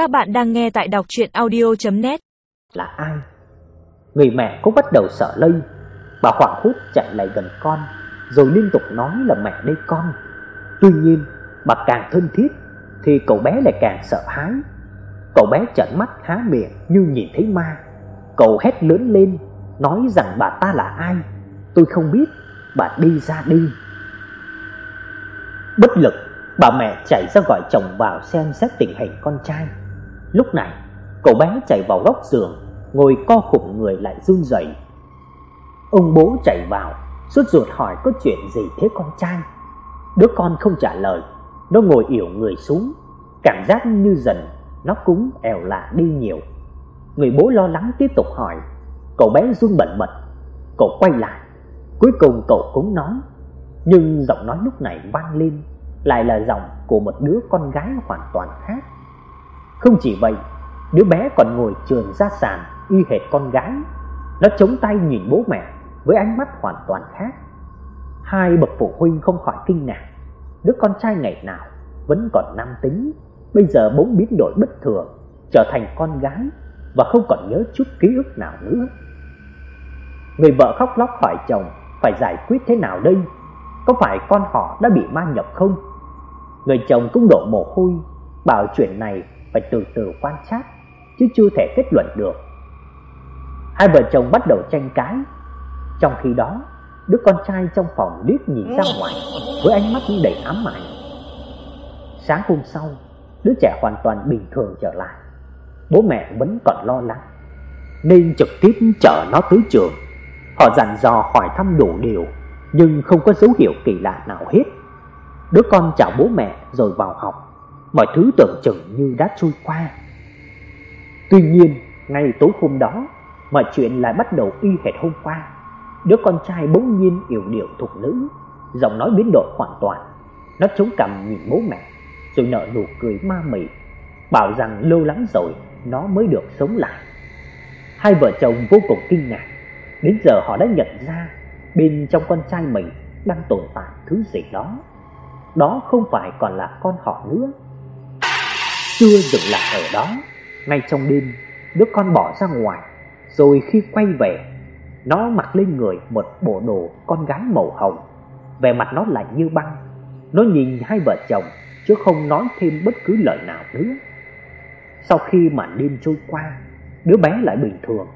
Các bạn đang nghe tại đọc audio net Là ai? Người mẹ cũng bắt đầu sợ lây. Bà hoảng hốt chạy lại gần con, rồi liên tục nói là mẹ đây con. Tuy nhiên, bà càng thân thiết thì cậu bé lại càng sợ hãi. Cậu bé trợn mắt há miệng như nhìn thấy ma. Cậu hét lớn lên, nói rằng bà ta là ai? Tôi không biết, bà đi ra đi. Bất lực, bà mẹ chạy ra gọi chồng vào xem xét tình hình con trai. Lúc này, cậu bé chạy vào góc giường, ngồi co khủng người lại run rẩy. Ông bố chạy vào, sốt ruột hỏi có chuyện gì thế con trai. Đứa con không trả lời, nó ngồi ỉu người xuống, cảm giác như dần nó cũng ẻo lạ đi nhiều. Người bố lo lắng tiếp tục hỏi, cậu bé run bần bật. Cậu quay lại, cuối cùng cậu cũng nói, nhưng giọng nói lúc này vang lên lại là giọng của một đứa con gái hoàn toàn khác. Không chỉ vậy, đứa bé còn ngồi trườn ra sàn y hệt con gái. Nó chống tay nhìn bố mẹ với ánh mắt hoàn toàn khác. Hai bậc phụ huynh không khỏi kinh ngạc. Đứa con trai ngày nào vẫn còn nam tính, bây giờ bỗng biến đổi bất thường, trở thành con gái và không còn nhớ chút ký ức nào nữa. Người vợ khóc lóc hỏi chồng phải giải quyết thế nào đây? Có phải con họ đã bị ma nhập không? Người chồng cũng đổ mồ hôi, bảo chuyện này phải từ từ quan sát, chứ chưa thể kết luận được. Hai vợ chồng bắt đầu tranh cãi. Trong khi đó, đứa con trai trong phòng liếc nhìn ra ngoài với ánh mắt đầy ám ảnh. Sáng hôm sau, đứa trẻ hoàn toàn bình thường trở lại. Bố mẹ vẫn còn lo lắng, nên trực tiếp chở nó tới trường. Họ dặn dò hỏi thăm đủ điều, nhưng không có dấu hiệu kỳ lạ nào hết. Đứa con chào bố mẹ rồi vào học, mọi thứ tưởng chừng như đã trôi qua. Tuy nhiên, ngay tối hôm đó, mọi chuyện lại bắt đầu y hệt hôm qua. Đứa con trai bỗng nhiên yểu điệu thục nữ, giọng nói biến đổi hoàn toàn. Nó chống cằm nhìn bố mẹ, rồi nở nụ cười ma mị, bảo rằng lâu lắm rồi nó mới được sống lại. Hai vợ chồng vô cùng kinh ngạc, đến giờ họ đã nhận ra bên trong con trai mình đang tồn tại thứ gì đó. Đó không phải còn là con họ nữa. Chưa dừng lại ở đó, ngay trong đêm, đứa con bỏ ra ngoài, rồi khi quay về, nó mặc lên người một bộ đồ con gái màu hồng, vẻ mặt nó lạnh như băng. Nó nhìn hai vợ chồng chứ không nói thêm bất cứ lời nào nữa. Sau khi màn đêm trôi qua, đứa bé lại bình thường,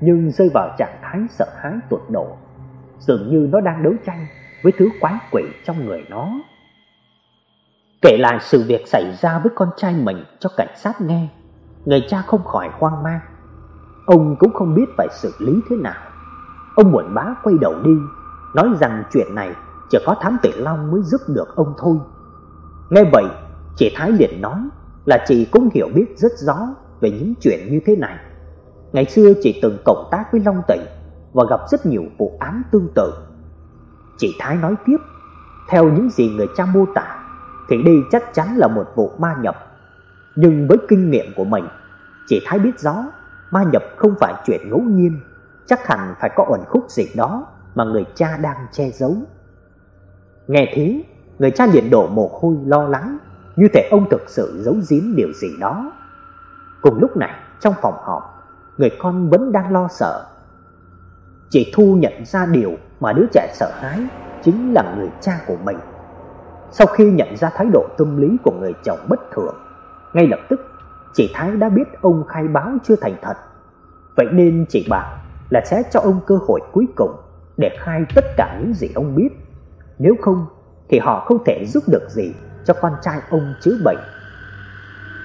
nhưng rơi vào trạng thái sợ hãi tột độ, dường như nó đang đấu tranh với thứ quái quỷ trong người nó. Kể lại sự việc xảy ra với con trai mình cho cảnh sát nghe, người cha không khỏi hoang mang. Ông cũng không biết phải xử lý thế nào. Ông buồn bã quay đầu đi, nói rằng chuyện này chỉ có thám tử Long mới giúp được ông thôi. Nghe vậy, chị Thái liền nói là chị cũng hiểu biết rất rõ về những chuyện như thế này. Ngày xưa chị từng cộng tác với Long Tịnh và gặp rất nhiều vụ án tương tự. Chị Thái nói tiếp, theo những gì người cha mô tả thì đây chắc chắn là một vụ ma nhập. Nhưng với kinh nghiệm của mình, chị Thái biết rõ ma nhập không phải chuyện ngẫu nhiên, chắc hẳn phải có ẩn khúc gì đó mà người cha đang che giấu. Nghe thế, người cha liền đổ mồ hôi lo lắng, như thể ông thực sự giấu giếm điều gì đó. Cùng lúc này, trong phòng họp, người con vẫn đang lo sợ. Chị Thu nhận ra điều mà đứa trẻ sợ hãi chính là người cha của mình. Sau khi nhận ra thái độ tâm lý của người chồng bất thường, ngay lập tức chị Thái đã biết ông khai báo chưa thành thật. Vậy nên chị bảo là sẽ cho ông cơ hội cuối cùng để khai tất cả những gì ông biết. Nếu không thì họ không thể giúp được gì cho con trai ông chữa bệnh.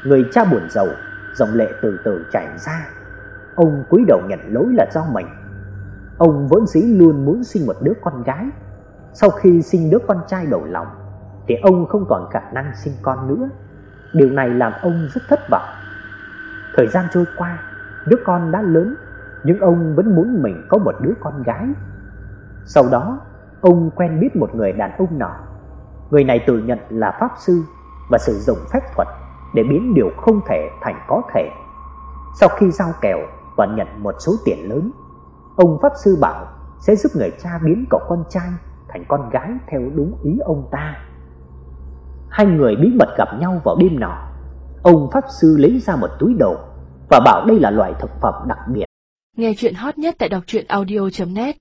Người cha buồn rầu, dòng lệ từ từ chảy ra. Ông cúi đầu nhận lỗi là do mình. Ông vốn dĩ luôn muốn sinh một đứa con gái. Sau khi sinh đứa con trai đầu lòng thì ông không còn khả năng sinh con nữa. Điều này làm ông rất thất vọng. Thời gian trôi qua, đứa con đã lớn, nhưng ông vẫn muốn mình có một đứa con gái. Sau đó, ông quen biết một người đàn ông nọ. Người này tự nhận là pháp sư và sử dụng phép thuật để biến điều không thể thành có thể. Sau khi giao kèo và nhận một số tiền lớn, ông pháp sư bảo sẽ giúp người cha biến cậu con trai thành con gái theo đúng ý ông ta. Hai người bí mật gặp nhau vào đêm nọ. Ông pháp sư lấy ra một túi đồ và bảo đây là loại thực phẩm đặc biệt. Nghe chuyện hot nhất tại đọc truyện audio net